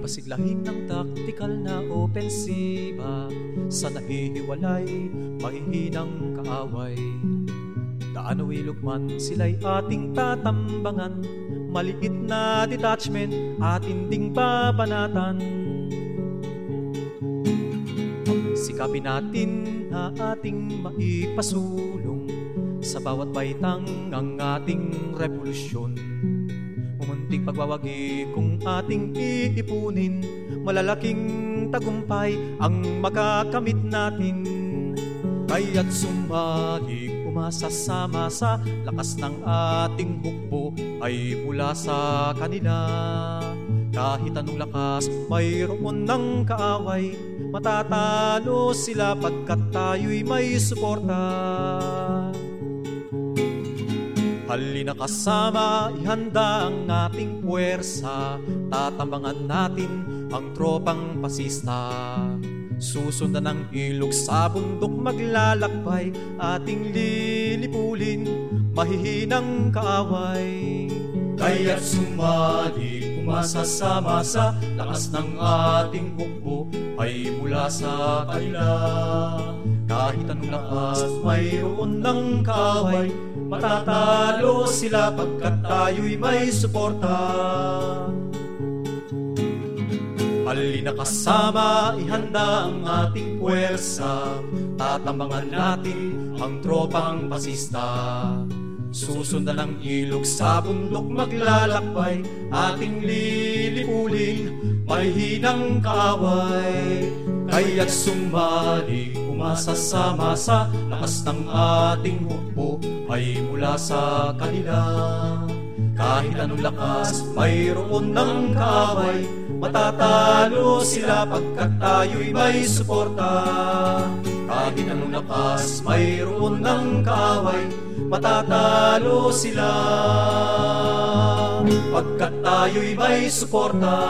Masiglahin ng taktikal na opensiba Sa nahihiwalay, mahihinang kaaway. Daan o ilog sila'y ating tatambangan Maliit na detachment, atin ding babanatan Sikapin natin na ating maipasulong Sa bawat baitang ang ating revolusyon Mumunting pagwawagi kung ating iipunin Malalaking tagumpay ang makakamit natin Kaya't sumalik umasasama sa lakas ng ating hukbo ay mula sa kanila. Kahit anong lakas, mayroon ng kaaway, matatalo sila pagkat tayo'y may suporta. Halina kasama, ihanda ang ating puwersa, tatambangan natin ang tropang pasista. Susundan ng ilog sa bundok maglalakbay Ating lilipulin, mahihinang kaaway. Kaya't sumali, umasasama sa lakas ng ating hukbo Ay mula sa kanila Kahit anong lakas, mayroon ng kaaway Matatalo sila pagkat tayo'y may suporta. Halina kasama, ihanda ang ating puwersa. Tatambangan natin ang tropang pasista. Susundan ang ilog sa bundok maglalakbay. Ating lilipulin, mahihinang kaaway Kaya't sumali, umasasama sa lakas ng ating hukbo Ay mula sa kanila. Kahit anong lakas, mayroon ng kaaway Matatalo sila pagkat tayo'y may suporta. Kahit anong lakas, mayroon ng kaaway Matatalo sila Pagkat tayo'y may suporta